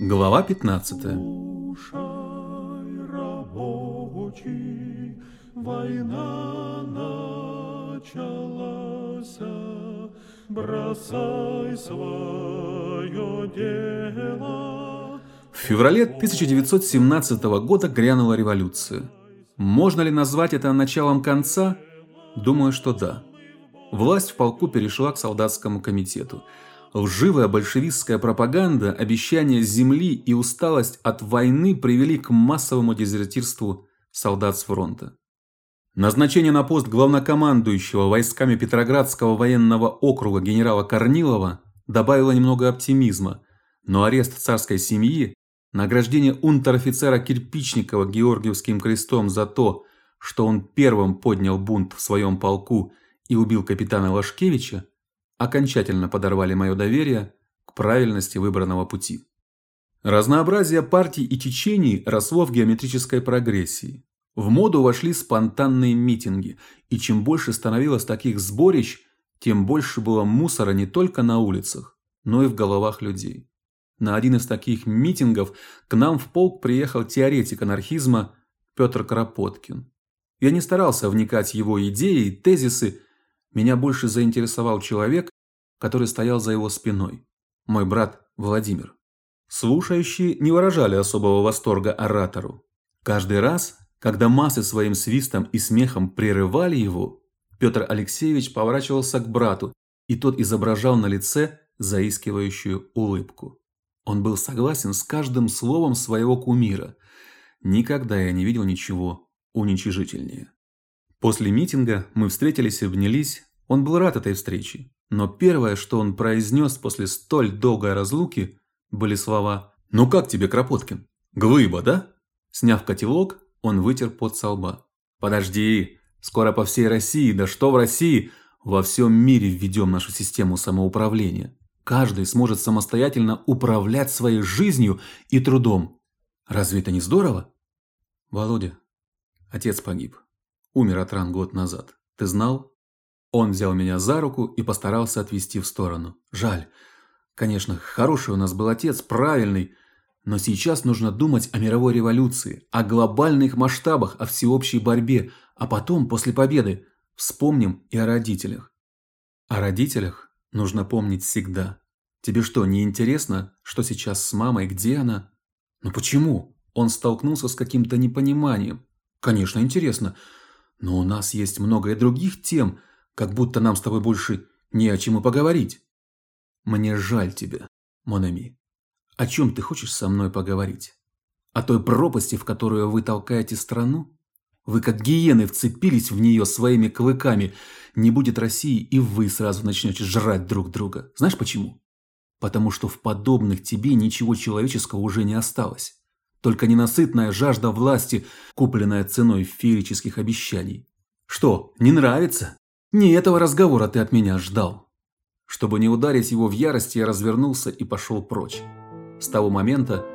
Глава 15. Слушай, рабочий, война началась, бросай свое дело. В феврале 1917 года грянула революция. Можно ли назвать это началом конца? Думаю, что да. Власть в полку перешла к солдатскому комитету. Лживая большевистская пропаганда, обещания земли и усталость от войны привели к массовому дезертирству солдат с фронта. Назначение на пост главнокомандующего войсками Петроградского военного округа генерала Корнилова добавило немного оптимизма, но арест царской семьи, награждение унтер-офицера Кирпичникова Георгиевским крестом за то, что он первым поднял бунт в своем полку и убил капитана Лашкевича, окончательно подорвали мое доверие к правильности выбранного пути. Разнообразие партий и течений росло в геометрической прогрессии. В моду вошли спонтанные митинги, и чем больше становилось таких сборищ, тем больше было мусора не только на улицах, но и в головах людей. На один из таких митингов к нам в полк приехал теоретик анархизма Петр Кропоткин. Я не старался вникать в его идеи и тезисы, меня больше заинтересовал человек, который стоял за его спиной. Мой брат Владимир. Слушающие не выражали особого восторга оратору. Каждый раз, когда массы своим свистом и смехом прерывали его, Петр Алексеевич поворачивался к брату, и тот изображал на лице заискивающую улыбку. Он был согласен с каждым словом своего кумира. Никогда я не видел ничего уничижительнее. После митинга мы встретились и обнялись. Он был рад этой встрече, но первое, что он произнес после столь долгой разлуки, были слова: "Ну как тебе, Кропоткин? Глыба, да?" Сняв котелок, он вытер пот со лба. "Подожди, скоро по всей России, да что в России, во всем мире введем нашу систему самоуправления. Каждый сможет самостоятельно управлять своей жизнью и трудом. Разве это не здорово?" Володя, отец погиб. Умер от ран год назад. Ты знал? Он взял меня за руку и постарался отвести в сторону. Жаль. Конечно, хороший у нас был отец, правильный, но сейчас нужно думать о мировой революции, о глобальных масштабах, о всеобщей борьбе, а потом, после победы, вспомним и о родителях. О родителях нужно помнить всегда. Тебе что, не интересно, что сейчас с мамой, где она? Ну почему? Он столкнулся с каким-то непониманием. Конечно, интересно. Но у нас есть много и других тем, как будто нам с тобой больше не о чем и поговорить. Мне жаль тебя, Монами. О чем ты хочешь со мной поговорить? О той пропасти, в которую вы толкаете страну? Вы как гиены вцепились в нее своими клыками. Не будет России, и вы сразу начнете жрать друг друга. Знаешь почему? Потому что в подобных тебе ничего человеческого уже не осталось только ненасытная жажда власти, купленная ценой феерических обещаний. Что, не нравится? Не этого разговора ты от меня ждал. Чтобы не ударить его в ярости, я развернулся и пошел прочь. С того момента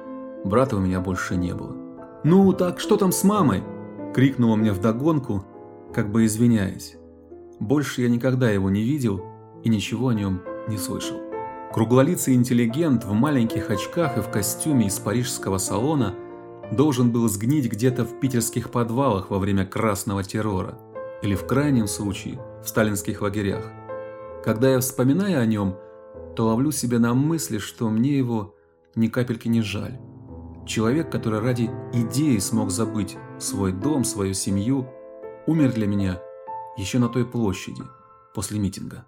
брата у меня больше не было. Ну, так что там с мамой? крикнула мне вдогонку, как бы извиняясь. Больше я никогда его не видел и ничего о нем не слышал. Круглолицый интеллигент в маленьких очках и в костюме из парижского салона должен был сгнить где-то в питерских подвалах во время красного террора или в крайнем случае в сталинских лагерях. Когда я вспоминаю о нем, то ловлю себя на мысли, что мне его ни капельки не жаль. Человек, который ради идеи смог забыть свой дом, свою семью, умер для меня еще на той площади после митинга.